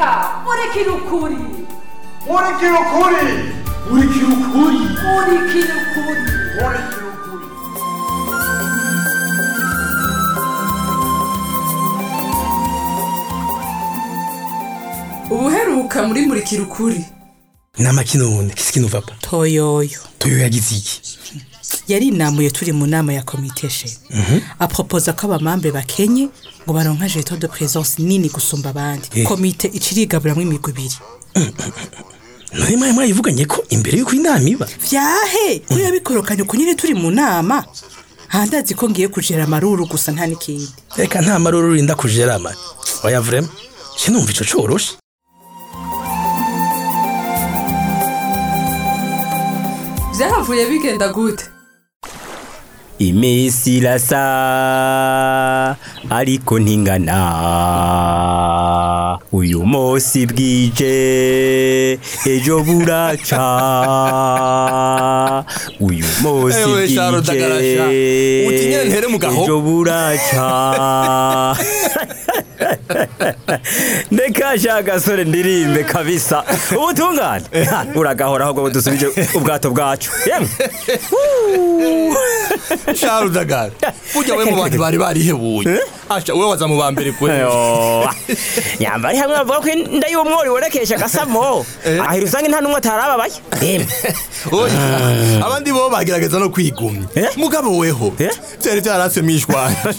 reka murikira ukuri murikira ukuri murikira ukuri murikira ukuri murikira ukuri ubuheruka muri murikira ukuri nama kino wundi kisi kino papa toyoyo. Toyo yagize iki? Yarinamuye turi mu nama ya komite she. Apropoza ko abamambe bakenye ngo baronka jeto de présence nini gusumba abandi. Eh. komite icirigaburamwo imigwi ibiri. None mwaye mwayivuganye ko imbere y'uko inama iba? Vyahe! Ko yabikorokanye uko nyine turi mu nama. Handazi ko ngiye kujera amaruru gusa nta n'ikindi. Reka nta maruru urinda kujerama oya vrema sinumva ico coroshe. Byahavuye bigenda gute? Iminsi irasa ariko ntingana. Uyu munsi bwije ejo buraca. Uyu munsi bwije ejo buraca. ndeka sha gasore ndirimbe kabisa. Ubutungane? Ha, uragahoraho ngo dusubije ubwato bwacu. Yemwe sharudagara burya we mu bantu bari barihebuye asha we waza mu ba mbere kwe Yo, nyambari hamwe bavuga ko inda y'umwori werekesha agasamo ahira usanga nta n'umwe atarababaye. Oya, abandi bo bagerageza no kwigumya. Eh? mugabo weho. Eh? vyari vyarase mishwana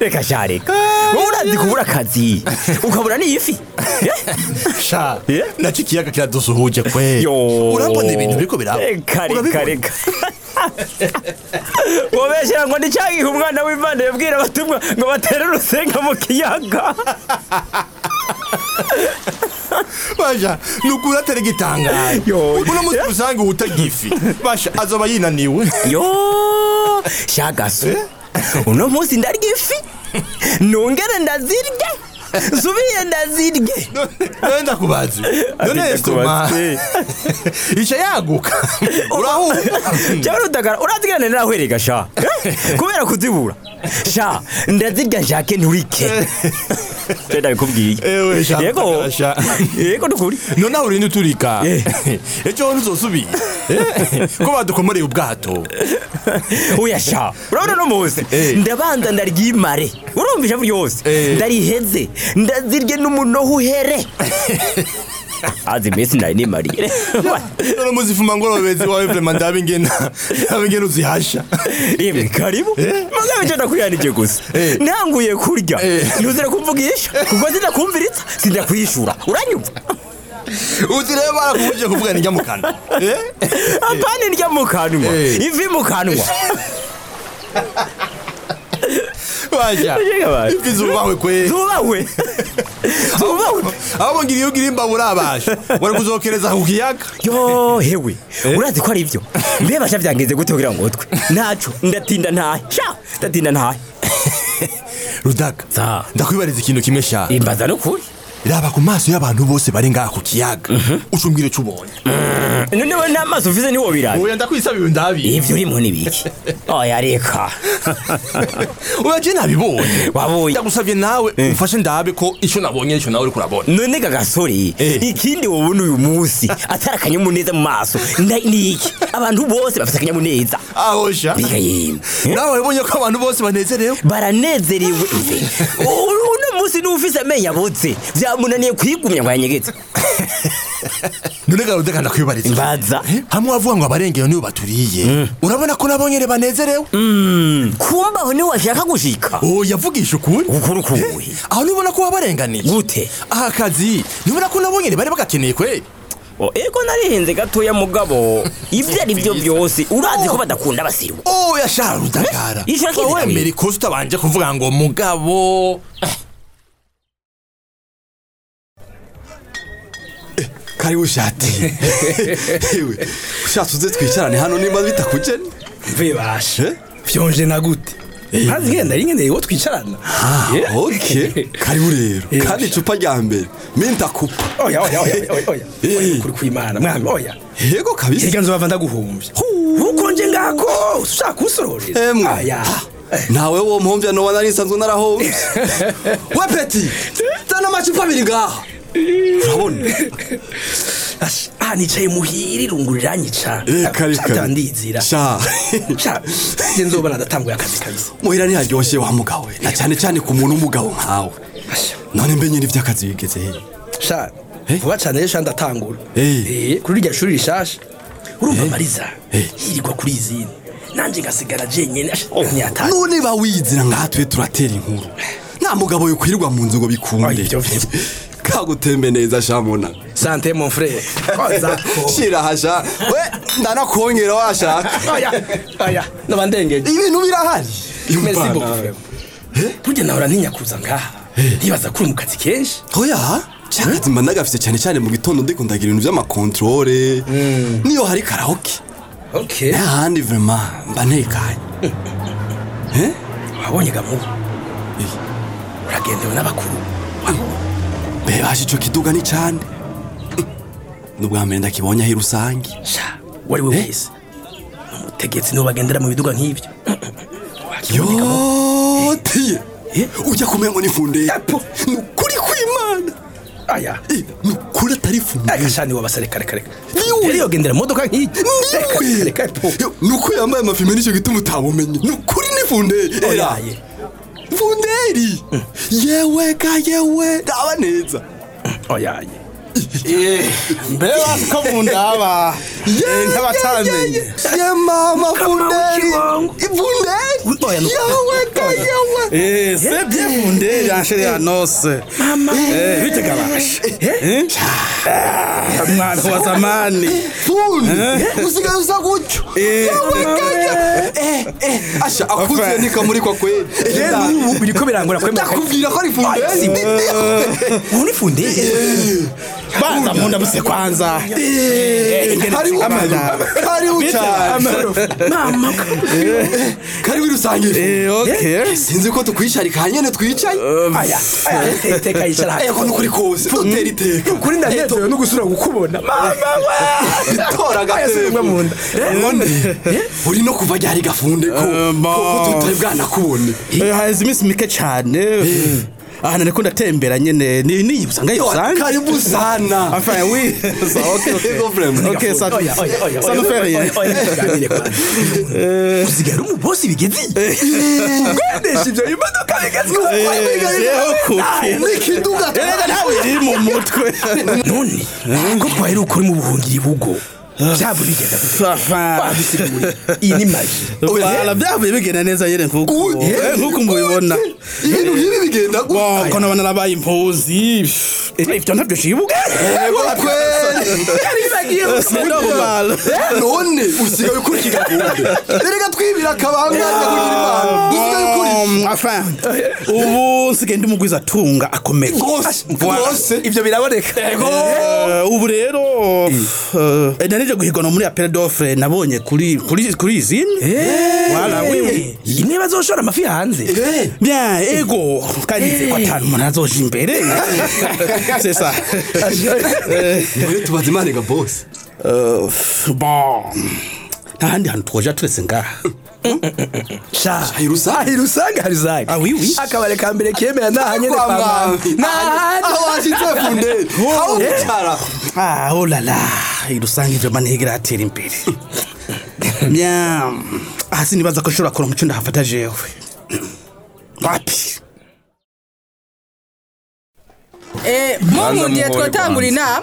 reka sha reka wowe urazi kubura akazi. Ukabura n'ifi. Eh? sha. Eh? naco ikiyaga kiradusuhuje kwe. Urabona ibintu biriko biraba? Urabibona? reka wobeshyira ngo nicyagihe umwana w'imana yabwira abatumwa ngo batere urusenga mu kiyaga. Basha nukuri atari gitangaye uno munsi usanga utagifi basha azoba yinaniwe. Yo. Shagaso. Uno munsi ndarya ifi? nongere ndazirye nsubire ndazirye. None ndakubaza none ndakubaze. ica yaguka. Urahura cyangwa udagara urazigana narahwerega sha. Eh? kubera kuzibura. Sha ndazirya nshake nturike. Ewe, sha, yego. yego nukuri none aho urinde uturika. Ejo wowe ntuzosubire Eh, ko badukomoreye ubwato. Oya sha. Urabona no munsi? Eh. ndabanza ndaryimare urumva ijambo ryose ndariheze ndazirye n'umunoho uhere azi iminsi nari nimariye. None muzifuma ngorobezi wawe vrema ndabe ingena ndabe ingena uzihasha. Yemwe karibu. Mugabe cyo ndakwiyanije gusa. Eh. ntanguye kurya. Eh. ntuzira kumvugisha. Kuko sindakumviritsa sindakwishura uranyumva? Uzi rero barakubujije kuvuga nijya mu kanwa. Eh? apana indya mu kanwa. Eh. ivi mu kanwa. Basha. ifi zubahwe kwe. Zubahwe. Zubahwe. aho ngira iyo ugira imbavu urabasha wari kuzokereza ku kiyaga. Yo hewe. Urazi ko ari ibyo? Mbe basha byangenze gute kugira ngo utwe. Ntaco ndatinda ntahe. Sha! Ndatinda ntahe. Rudaga Za. ndakwibariza ikintu kimwe sha. Imbaza n'ukuri. Raba ku maso y'abantu bose bari ngaha ku kiyaga ucumbwire ico ubonye none we n'amaso ufise niwo birazi oya ndakwisabiye ndabi. Ivyo urimo nibiki. Oya reka. Je nabibonye. Wabonye. Ndagusabye nawe umfashe ndabe ko ico nabonye ico nawe uriko urabona. None ga gasore Eh. ikindi wobona uyu munsi. Atari akanyamuneza mu maso. Ni iki? Abantu bose bafite akanyamuneza. Aho sha. Nawe wabonye ko abantu bose banezerewe? Baranezerewe. ive U- uno munsi n'ufise amenyo abotse vyamunaniye kwigumya ngo yanyegetse none ga rudaga ndakwibariza mbaza hamwe wavuga ngo abarengero nibo baturiye. Urabona ko nabo nyene banezerewe? Mm, kumbaho ni ho washaka gushika. Oh yavugisha ukuri? Ukuri ukubuhe aho nibona ko wabarenganiye gute? Aha kazi. Nibona ko nabo nyene bari bagakeneye kweli O, ego narihenze gatoya mugabo. Ivyo ari vyo byose. Urazi ko badakunda abasiru. Oh yashara rudagara Eh, ishura kindi wemera nawe. ikosa utabanje kuvuga ngo mugabo. Karibu shati ewe ushatse uze twicarane hano nimba bitakugeni mvebasha vyonje na gute ntazi ngenda ringendeye wo twicarana Eh? ok karibu rero. Eh, kandi icupa rya mbere minta kupa oya oya oya oya Eh. kuri kwimana mwami oya. Yego kabisa. Hirya nzobava ndaguhumvya uko nje ngako ushaka kunsororera Emwe. aya. Nawe wo mpomvya noba nari nsanzwe narahomvye we peti zana amacupa abiri ngaha. Urabona. Aha nicaye muhira irungu riranyica reka reka atandizira sha. Nzoba nadatanguye akazi kabisa. Muhira ntiharyoshye wa mugabo we. Na cyane cyane ku muntu w'umugabo nkawe. None mbe nyine iby'akazi bigeze he? Sha. Eh? vuba cane rero ndatangura. Eh. Eh, kuri rya shuri rishasha. Urumva Eh. mariza Eh. yirirwa kuri izindi nanje ngasigara ntiyatanga none bawizira ngaha twe turatera inkuru. Nta mugabo yokwirirwa mu nzu ngo bikunde. kagutembe neza shamona sante mon koza shira hasha. We ndanakongera washaka oya oya noba ndengeje ibintu birahari merci beaucoup burya nahora ntinya kuza ngaha. Ndibaza kuri mu kazi kenshi. Oya? Cyakazi mba ndagafite cyane cyane mu gitondo ndiko ndagira ibintu by'amakontorore niyo hari karaoke. Okay n'ahandi vrema mba ntekanye. Eh? wabonye gamubu uragendewe n'abakuru. Mbe baje ico kiduga ni cyane n'ubwa mbere ndakibonye ahi rusange sha wari we wese umutegetsi niwe bagendera mu biduga nk'ibyo yotiye yo Eh? ujya kumenya ngo ni fundeye ni ukuri kw'imana. Aya. Eh, ni ukuri atari fundeye agashani wabasa reka kare reka Niwe. yari yogendera mu modoka nk'iyi niwe. Ni uko yambaye amafime nicyo gituma utabumenye ni ukuri ni fundeye era oyaye funderi yewe ga yewe ndaba neza oyaye mbe wasiko mu ndaba nk'abatamenye ye mama funderi funderi yewe Eh, c'est bien fondé yansheri ya nose Eh, bitegabasha mwana wa zamani fundi usigaye usa gutyo eh eh asha akuze Enfin. nikamurikwa kweli rero ubu biriko birangura kwemera ndakubwira ko ari funderi ubu ni fundeye banza munda buse kwanza. Hariho Amada. hariho cyane karibu rusange. Eh, sinzi ko tukwisharika nyene twicaye aya aya te- teka yicara. Eko nukuri kose. Dutera iteka. Kuri ndanezerewe no gusura gukubona. Mama tora Aya, si bimwe mu nda. uri no kuva ryari gafunde ko? Eh, ko tutari bwanakubone? Eh, haheze iminsi mike cyane ahantu ariko ndatembera nyene ni ni usanga yusange karibu sana Enfin, oui. Ça, ok, ok. Ego vraiment. Ok, ça, Oya, oya, oya, ça oya, ne fait rien. oya, oya, tuganire kwanza. usigaye uri umubosi bigezi kwendesha ibyo imodoka bigezi n'ikiduga ntawe iri mu mutwe. none ko twahera ukuri mu buhungiro ibugo byaba bigenda wabisiguriye iyi ni Voilà, byavuye bigenda neza yere nk'uko mubibona. ibintu nk'ibi bigenda Bon, ko nabona nabaye impuzi. Ivyo ntabyo shibuka. ego kweli yaribagiye C'est normal. none usigaye ukuri kigakunde erega twibira akabanganya kugira imana usigaye ukuri Enfin, ubu nsigaye ndi mugwiza atunga akomeye. rwose ibyo biraboneka ubu rero narije guhigana muri apel d'offre nabonye kuri kuri kuri oui, oui. iyi niba azoshora amafi hanze. Eh, Bien, ego kandi nzi ko atanu umuntu azoja imbere. C'est ça. Rero tubaze imana ga boss. Euh, bon. Nta handi hantu twoja turetse ngaha Hirusange? hirusange harusange Ah, oui. akabare ka mbere kemera ntaha nyene Kwa nahandi aho washitse funderi aho wicara Ah, oh là là irusange ivyo manihigera atera imbere. Aha sinibaza ko nshobora kuronka ico ndahafata jewe. Wapi? Eh, munkundiye muhore twotangura inama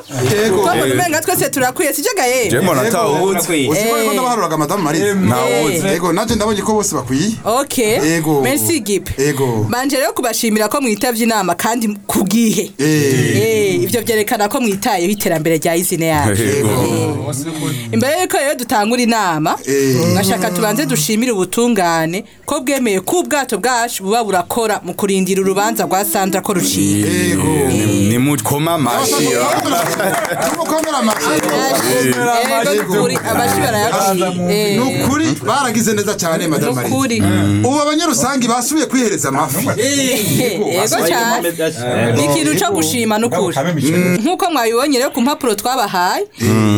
kuko mbona umenga twese turakwiye sije gaye jembo natawuzi usigaye ko ndabaharuraga madamu mariza ntawuzi ego nanjye ndabonye ko bose bakwiye. Okay Ego. merci gipe Ego. banje rero kubashimira ko mwitavye inama kandi ku bwihe. Eh. Eh, ivyo vyerekana ko mwitayeho iterambere rya izine yacu imbere yuko rero dutangura inama ngashaka tubanze dushimire ubutungane ko bwemeye ko ubwato bwacu buba burakora mu kurindira urubanza rwa sandra ko rucika ni mukoma amashyi abashi barayaciye ni ukuri baragize neza cyane madamu nukuri ubu abanyarusangi basubiye kwihereza amafi ni ikintu cyo gushima nukuri nk'uko mwabibonye rero ku mpapuro twabahaye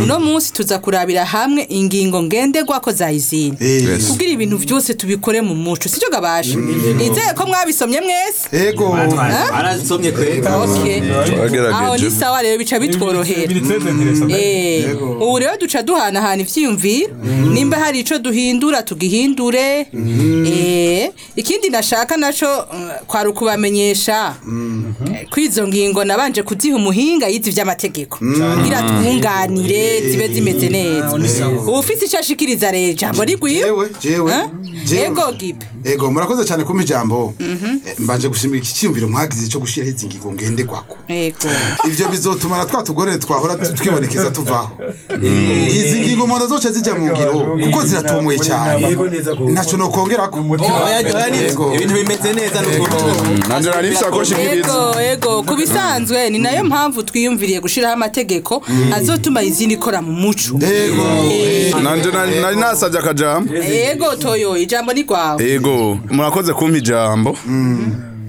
uno munsi tuza kurabira hamwe ingingo ngenderwako za izini Yes. kugira ibintu byose tubikore mu muco sicyo gabasha nizeye ko mwabisomye mwese? Ego. Arazisomye kwega Okay. aho ni sawa rero bica bitworohera. Eh, ubu rero duca duhanahana ivyiyumviro. Nimba hari ico duhindura tugihindure. Eh, ikindi nashaka naco mm, kwari ukubamenyesha. Eh, ko izo ngingo nabanje kuziha umuhinga yize ivy'amategeko. Kugira twunganire zibe zimeze neza. Ubu ufise ico ashikiriza rero ijambo rigwiye jewe jewe. Eh? jewe. ego gibe ego murakoze cyane kumpa ijambo Eh, mbanje gushimira iki cyiyumviro mwagize cyo gushyiraho izi ngingo ngenderwako ego. Ivyo bizotuma na twa tugorere twahora twibonekeza tuvaho. Izi ngingo umuntu azoca zijya mu ngiro kuko ziratumuye cyane. Ntaco nokongerako. Yego. ibintu bimeze neza n'ukuri nanje nari isakoshi nk'ibizi ego ego ku bisanzwe ni na yo mpamvu twiyumviriye gushyiraho amategeko azotuma izindi ikora mu muco. Ego nanje nari nasabye akajambo. Ego toyo ijambo ni rwawe. Ego murakoze kumpa ijambo.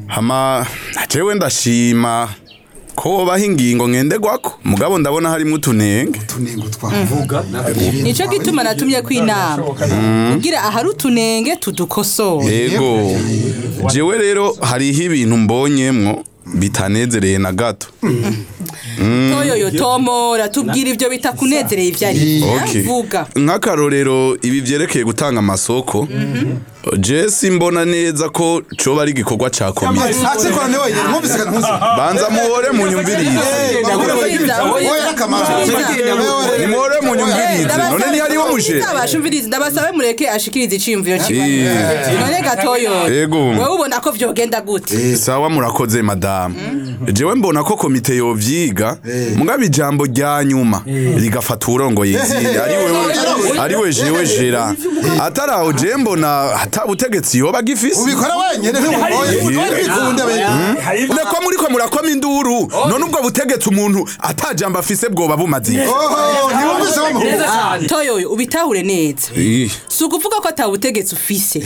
Hama jewe ndashima ko wobaho ingingo ngenderwako mugabo ndabona harimo utunenge. Tunengo twavuga. Nicyo gituma natumye ko inama kugira ahari utunenge tudukosore ego jewe rero hariho ibintu mbonyemwo. Bitanezereye na gato. Toyoyo tomora tubwira ibyo bitakunezereye ibyo ari byo. Vuga. Nk'akarorero ibi byerekeye gutanga amasoko. Jesi mbona neza ko coba ari igikorwa ca komite banza muhore munyumvirize nimuhore munyumvirize none ntihariho muje ndabasabe mureke ashikirize iciyumviro Eh. none gatoyo Ego. wowe ubona ko vyogenda gute sawa murakoze madamu jewe mbona ko komite yovyiga mugabo ijambo rya nyuma rigafata uburongoye izindi ari we jewe jera atari aho je mbona ata butegetsi yoba agifise ubikora wenyine ntibikunde nako muriko murakoma induru. None ubwo butegetsi umuntu atajambo afise bwoba ntiwumvise wamuhuza toyoyo ubitahure neza. Si ukuvuga ko ata butegetsi ufise.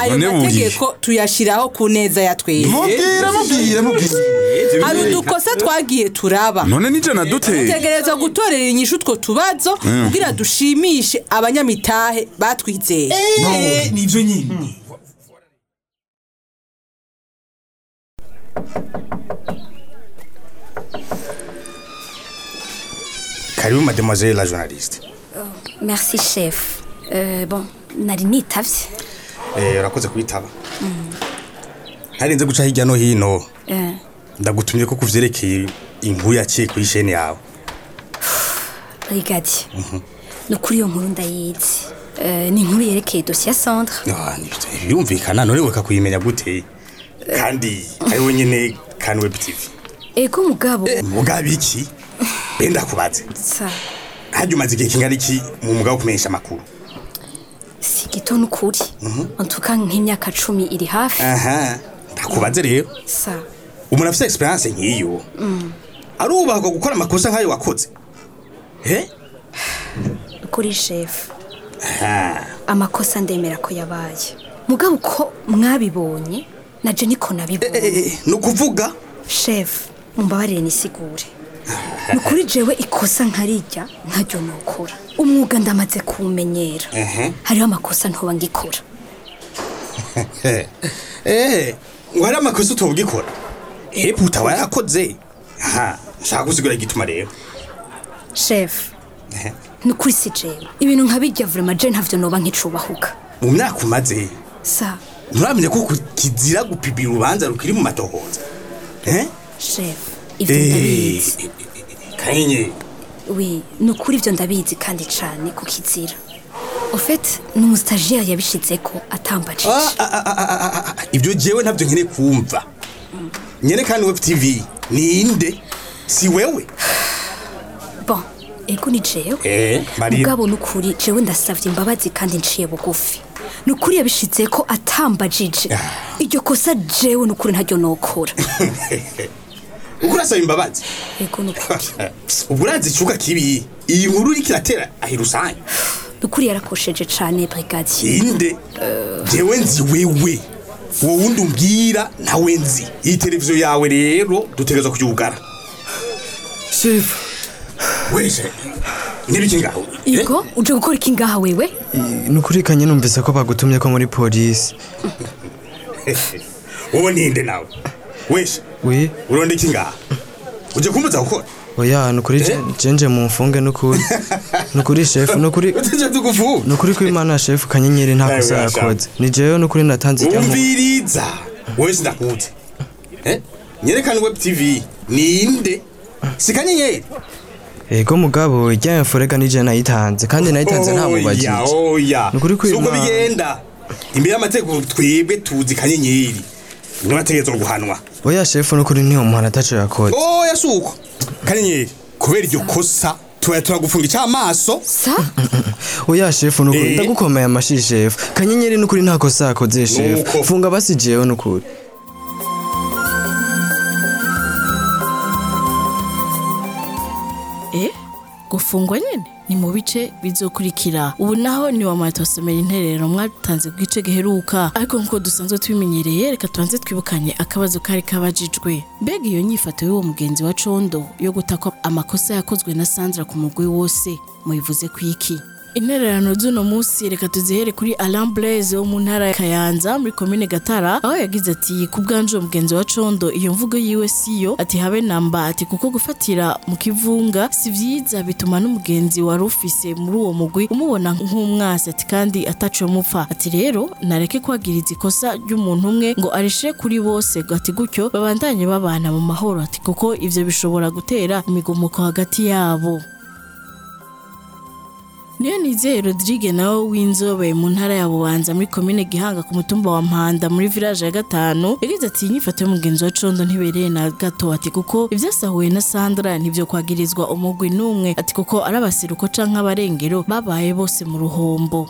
Ayo mategeko tuyashiraho ku neza ya twese. Mubwire mubwire mubwire. Hari udukosa twagiye turaba. None nije naduteye dutegerezwa gutorera inyishu utwo tubazo kugira dushimishe abanyamitahe batwizeye. Nivyo nyine. Karibu mademoiselle la journaliste Merci chef. Euh, bon, nari nitavye. eh urakoze kubitaba ntarinze guca hirya no hino Eh, ndagutumye ko kuvyerekeye inkuru yaciye kuri shene yawe brigadier. No kuri iyo nkuru ndayizi. Euh, ni inkuru yerekeye dosiye ya Sandra. Ni- birumvikana none weka kuyimenya gute? Kandi ari wenyene kandi web tv Ego mugabo. mugabo iki? Benda kubaze Sa, hajya umaze igihe kingana iki mu mugabo kumenyesha amakuru? Si gito n'ukuri. Tout cas nk'imyaka cumi iri hafi. aha. Ndakubaze rero. Sa, umuntu afite experience nk'iyo. Arubahwa gukora amakosa nk'ayo wakoze. Eh? Kuri chef. Amakosa ndemera ko yabaye. Mugabo ko mwabibonye naje niko nabibonye. ni ukuvuga Chef, mumbabarire nisigure. Ni ukuri jewe ikosa nkarirya nkaryo nokora. Umwuga ndamaze kuwumenyera. Hariho amakosa ntoba ngikora. eh ngo hari amakosa utobugikora eh puta warakoze aha nshaka gusigura igituma rero Chef, Ehe. Ni ukuri si jewe. Ibintu nkabirya vraiment je ntavyo noba nkicubahuka. mu myaka umaze Sa, nturamenya ko kizira gupibira urubanza rukiri mu matohoza eh chef, ivyo eh ndabizi. kanyenye Oui, ni ukuri ivyo ndabizi kandi cane ku kizira. Au fait, ni umustagiaire yabishizeko atambajije. Ah, ah, ah, ah, ibyo jewe ntabyo nkeneye kumva nyene kandi web tv ninde si wewe ego ni jewe. eh mugabo nukuri jewe ndasavye imbabazi kandi nciye bugufi. Nukuri yabishize ko atambajije. Iryo kosa jewe nukuri ntaryo nokora. Uko urasaba imbabazi? Ego nukuri ubwo urazi icuka kibi? Iyi nkuru iriko iratera ahi rusange nukuri yarakosheje cane brigadier inde. Jewe nzi wewe. Wowe wundi umbwira nawe nzi. Iyi televiziyo yawe rero dutegerezwa kuyugara shefu wese n'ibiki ngaho Ego uje gukora iki ngaha wewe? Ni ukuri kanye numvise ko bagutumye ko muri polisi wowe ninde nawe? Wese we uronde iki ngaha uje kumbuza gukora oya ni ukuri je- jenje mu mfunge ni ukuri ni ukuri shefu ni ukuri ni ukuri ko imana shefu kanyenyeri nta kosa yakoze. ni jewe ni ukuri natanze ijya umviriza wowe sinakuzi Eh? nyerekana web tv ninde? Si kanyenyeri. Ego mugabo ijya mfurega nije nayitanze kandi nayitanze nta mubajije oya oya. Ni ukuri ko si uko Imana- bigenda. Imbere y'amategeko twebwe tuzi kanyenyeri. Ategerezwa guhanwa oya shefu ni ukuri ntiyo muhana ataco yakoze. Oya si uko kanyenyeri kubera iryo kosa tuba turagufunga icy'amaso. Sa? Oya shefu ni ukuri. Eh. ndagukomeye amashi shefu kanyenyeri ni ukuri nta kosa yakoze shefu funga basi jewe ni gufungwa nyine ni mu bice bizokurikira. Ubu naho ni wamaye tubasomera interero mwatanze ku gice giheruka. Ariko nk'uko dusanzwe tubimenyereye reka tubanze twibukanye akabazo kari kabajijwe. Mbega iyo nyifato y'uwo mugenzi wa condo yo gutakwa amakosa yakozwe na sandra ku mugwi wose? Muyivuze ku iki? Intererano z'uno munsi reka tuzihere kuri Alain Blaise wo mu ntara ya Kayanza muri komine Gatara aho yagize ati ku bwanje mugenzi wa Condo iyo mvugo yiwe siyo ati habe namba ati kuko gufatira mu kivunga si vyiza bituma n'umugenzi wari ufise muri uwo mugwi umubona nk'umwasi ati kandi ataciye mupfa. Ati rero nareke kwagiriza ikosa ry'umuntu umwe ngo arishe kuri bose ati gutyo babandanye babana mu mahoro ati kuko ivyo bishobora gutera imigomuko hagati yabo. Niyo nizeye Rodrigue nawe w'inzobe mu ntara ya Bubanza muri komine Gihanga ku mutumba wa Mpanda muri village ya gatanu yagize ati inyifato y'umugenzi wa Condo ntibereye na gato. Ati kuko ibyasahuye na Sandra nivyo kwagirizwa umugwi n'umwe. Ati kuko ari abasiruko canke abarengero babaye bose mu ruhombo.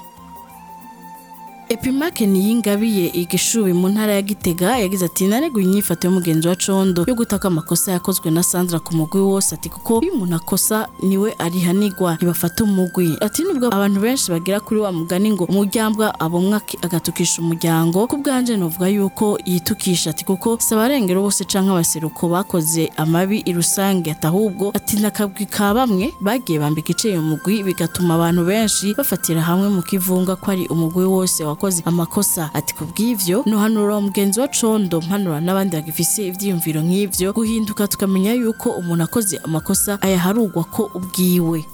Epimake niyingabiye igishubi mu ntara ya Gitega yagize ati naneguye inyifato y'umugenzi wa Condo yo gutaka amakosa yakozwe na Sandra ku mugwi wose ati kuko iyo umuntu akosa ni we arihanigwa ntibafata umugwi. Ati nubwo abantu benshi bagira kuri wa mugani ngo umuryanbwa abomwa aki- agatukisha umuryango? Ku bwanje novuga yuko yitukisha ati kuko si abarengero bose canke abaseruko bakoze amabi i rusange ati ahubwo ati nakabwi ka bamwe bagiye bambika iciye umugwi bigatuma abantu benshi bafatira hamwe mu kivunga ko ari umugwi wose wakoze amakosa ati kubw'ivyo nohanura umugenzi wa condo mpanura n'abandi bagifise ivyiyumviro nk'ivyo guhinduka tukamenya yuko umuntu akoze amakosa ayaharugwa ko ubwiwe.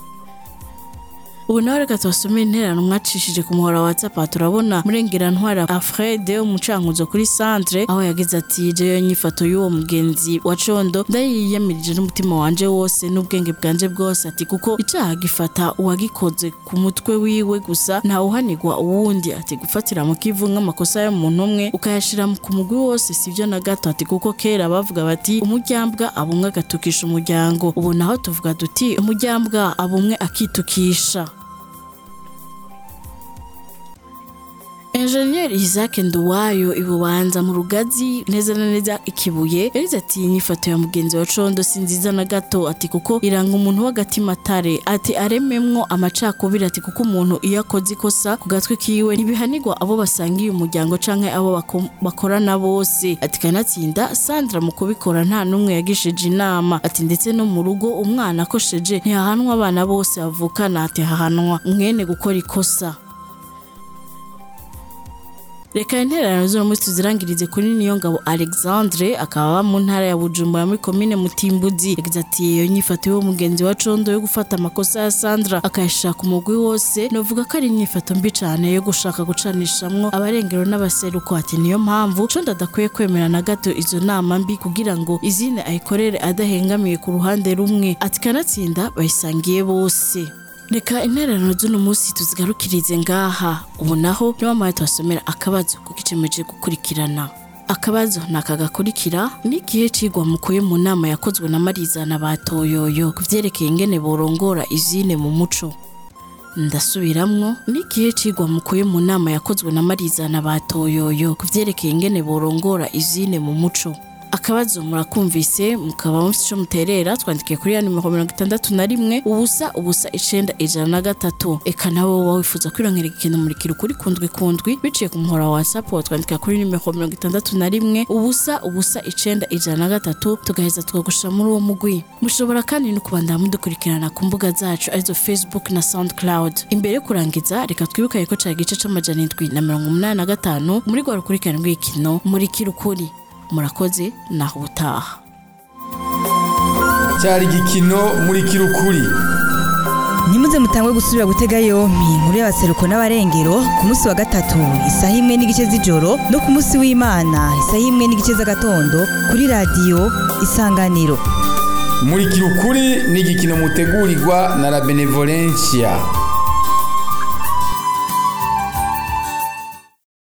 Ubu nawe reka tubasomere intererano mwacishije ku muhora wa whatsapp turabona murengera ntwara alfred umucankuzo kuri centre aho yagize ati jeyo nyifato y'uwo mugenzi wa condo ndayiyamirije n'umutima wanje wose n'ubwenge bwanje bwose ati kuko icaha gifata uwagikoze ku mutwe wiwe gusa ntawuhanirwa uwundi. Ati gufatira mu kivu nk'amakosa y'umuntu umwe ukayashira ku mugwi wose sivyo na gato. Ati kuko kera bavuga bati umuryambwa abumwe agatukisha umuryango. Ubu naho tuvuga duti umuryambwa abumwe akitukisha. Engineer Isaac Nduwayo ibubanza mu rugazi neza na neza ikibuye yagize ati inyifato ya mugenzi wa Condo si nziza na gato. Ati kuko iranga umuntu w'agatima tare ati arememwo amacakubiri. Ati kuko umuntu iyo akoze ikosa ku gatwe kiwe ntibihanirwa abo basangiye umuryango canke abo bako- bakorana bose. Ati kanatsinda Sandra mu kubikora nta n'umwe yagishije inama. Ati ndetse no mu rugo umwana akosheje ntihahanwa abana bose bavukana ati hahanwa mwene gukora ikosa. Reka intererano munsi tuzirangirize kuri niyo ngabo alexandre akaba aba mu ntara ya bujumbura muri komine mutimbuzi. Yagize ati iyo nyifato y'uwo mugenzi wa condo yo gufata amakosa ya sandra akayashaka umugwi wose novuga ko ari inyifato mbi cane yo gushaka gucanishamwo abarengero n'abaseruko ati niyo mpamvu condo adakwiye kwemera na gato izo nama mbi kugira ngo izine ayikorere adahengamiye ku ruhande rumwe. Ati kanatsinda bayisangiye bose. Reka intererano z'uno munsi tuzigarukirize ngaha. Ubu naho niba mpaye tubasomera akabazo kuko icemeje gukurikirana. Akabazo ni aka gakurikira n'igihe cigwa mukuye mu nama yakozwe na marizana batoyoyo ku vyerekeye ingene borongora izine mu muco. Ndasubiramwo n'igihe cigwa mukuye mu nama yakozwe na marizana batoyoyo ku vyerekeye ingene borongora izine mu muco. Akabazo murakumvise mukaba mufite icyo muterera twandikiye kuri ya nimero mirongo itandatu na rimwe ubusa ubusa icenda ijana na gatatu. Eka nawe wowe wifuza kwirongera ikintu murikira ukuri kundwi kundwi biciye ku muhora wa whatsapp watwandikira kuri nimero mirongo itandatu na rimwe ubusa ubusa icenda ijana na gatatu tugaheza tukagushira muri uwo mugwi. Mushobora kandi no kubandana mudukurikirana ku mbuga zacu ari zo facebook na soundcloud. Imbere yo kurangiza reka twibukanye ko cari igice c'amajana indwi na mirongo umunani na gatanu muri rwa rukurikirane rw'ikino murikira ukuri. Murakoze naho ubutaha cyari igikino muri kirukuri. Ntimuze mutangwe gusubira gutega yompi inkuru y'abaseruko n'abarengero ku munsi wa gatatu isaha imwe n'igice z'ijoro no ku munsi w'imana isaha imwe n'igice z'agatondo kuri radiyo isanganiro. Muri kirukuri ni igikino mutegurirwa na la benevolencia.